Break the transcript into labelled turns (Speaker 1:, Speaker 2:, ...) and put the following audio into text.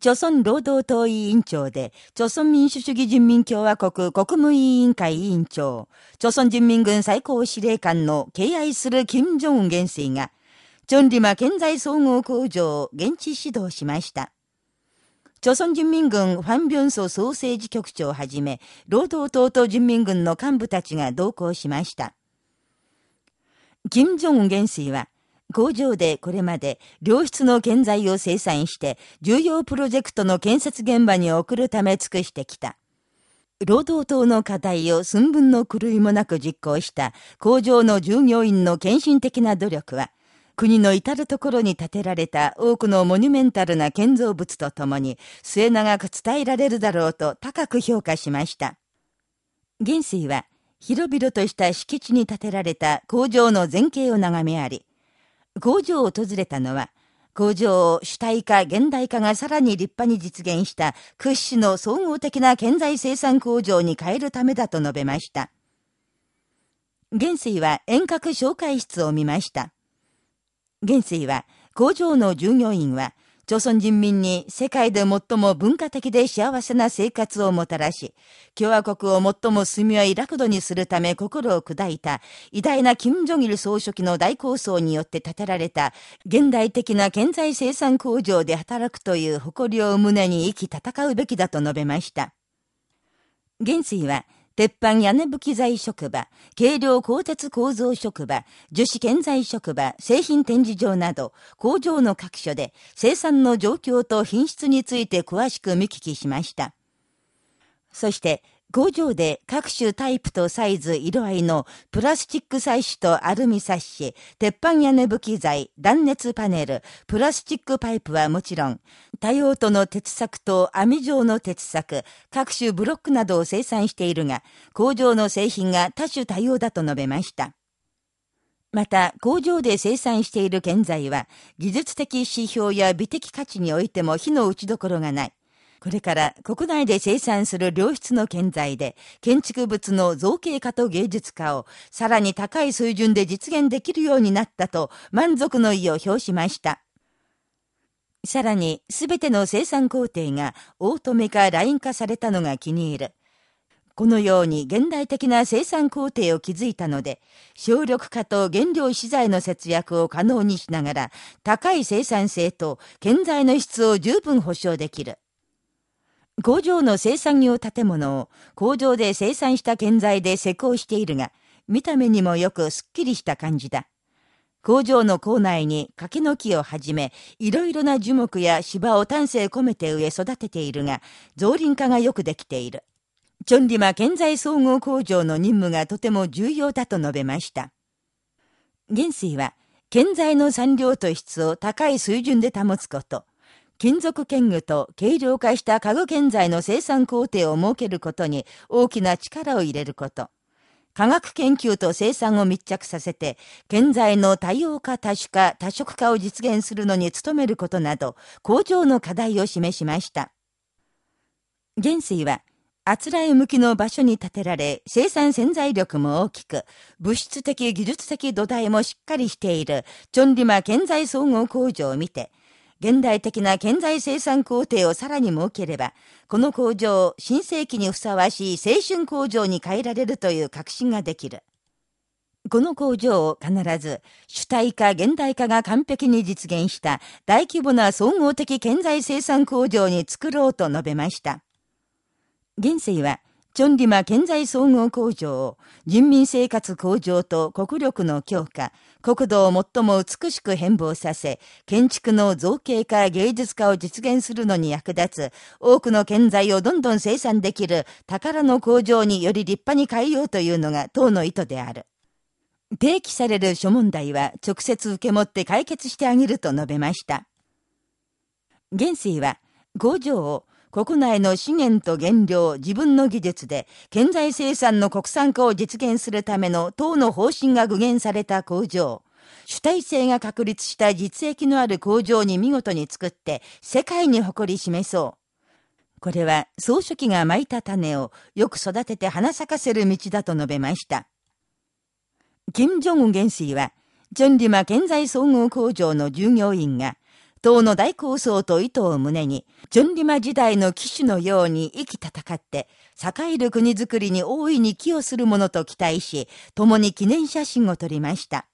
Speaker 1: 朝鮮労働党委員長で、朝鮮民主主義人民共和国国務委員会委員長、朝鮮人民軍最高司令官の敬愛する金正恩元帥が、チョンリマ建材総合工場を現地指導しました。朝鮮人民軍ファンビョンソ総政治局長をはじめ、労働党と人民軍の幹部たちが同行しました。金正恩元帥は、工場でこれまで良質の建材を生産して重要プロジェクトの建設現場に送るため尽くしてきた。労働党の課題を寸分の狂いもなく実行した工場の従業員の献身的な努力は、国の至るところに建てられた多くのモニュメンタルな建造物とともに末永く伝えられるだろうと高く評価しました。元帥は広々とした敷地に建てられた工場の前景を眺めあり、工場を訪れたのは、工場を主体化、現代化がさらに立派に実現した屈指の総合的な建材生産工場に変えるためだと述べました。元帥は遠隔紹介室を見ました。元帥は工場の従業員は朝鮮人民に世界で最も文化的で幸せな生活をもたらし、共和国を最も住みよい楽土にするため心を砕いた偉大な金正日総書記の大構想によって建てられた現代的な建材生産工場で働くという誇りを胸に生き戦うべきだと述べました。元帥は、鉄板屋根武器材職場、軽量鋼鉄構造職場、樹脂建材職場、製品展示場など、工場の各所で生産の状況と品質について詳しく見聞きしました。そして、工場で各種タイプとサイズ、色合いのプラスチック採取とアルミサッシ、鉄板屋根武器材、断熱パネル、プラスチックパイプはもちろん、多用途の鉄柵と網状の鉄柵、各種ブロックなどを生産しているが、工場の製品が多種多様だと述べました。また、工場で生産している建材は、技術的指標や美的価値においても火の打ちどころがない。これから国内で生産する良質の建材で、建築物の造形化と芸術化をさらに高い水準で実現できるようになったと満足の意を表しました。さらに、すべての生産工程がオートメ化ライン化されたのが気に入る。このように現代的な生産工程を築いたので、省力化と原料資材の節約を可能にしながら、高い生産性と建材の質を十分保証できる。工場の生産用建物を工場で生産した建材で施工しているが、見た目にもよくすっきりした感じだ。工場の構内に柿の木をはじめ、いろいろな樹木や芝を丹精込めて植え育てているが、造林化がよくできている。チョンリマ建材総合工場の任務がとても重要だと述べました。元帥は、建材の産量と質を高い水準で保つこと、金属剣具と軽量化した家具建材の生産工程を設けることに大きな力を入れること。科学研究と生産を密着させて、建材の多様化、多種化、多色化を実現するのに努めることなど、工場の課題を示しました。元帥は、あつらい向きの場所に建てられ、生産潜在力も大きく、物質的技術的土台もしっかりしている、チョンリマ建材総合工場を見て、現代的な建材生産工程をさらに設ければ、この工場を新世紀にふさわしい青春工場に変えられるという確信ができる。この工場を必ず主体化現代化が完璧に実現した大規模な総合的建材生産工場に作ろうと述べました。現世はチョンリマ建材総合工場人民生活向上と国力の強化、国土を最も美しく変貌させ、建築の造形化芸術化を実現するのに役立つ、多くの建材をどんどん生産できる宝の工場により立派に変えようというのが党の意図である。提起される諸問題は直接受け持って解決してあげると述べました。元帥は工場を国内の資源と原料、自分の技術で、建材生産の国産化を実現するための党の方針が具現された工場、主体性が確立した実益のある工場に見事に作って、世界に誇り示そう。これは、総書記が蒔いた種をよく育てて花咲かせる道だと述べました。金正恩元帥は、チョンリマ建材総合工場の従業員が、党の大構想と意図を胸に、チョンリマ時代の騎手のように生き戦って、栄える国づくりに大いに寄与するものと期待し、共に記念写真を撮りました。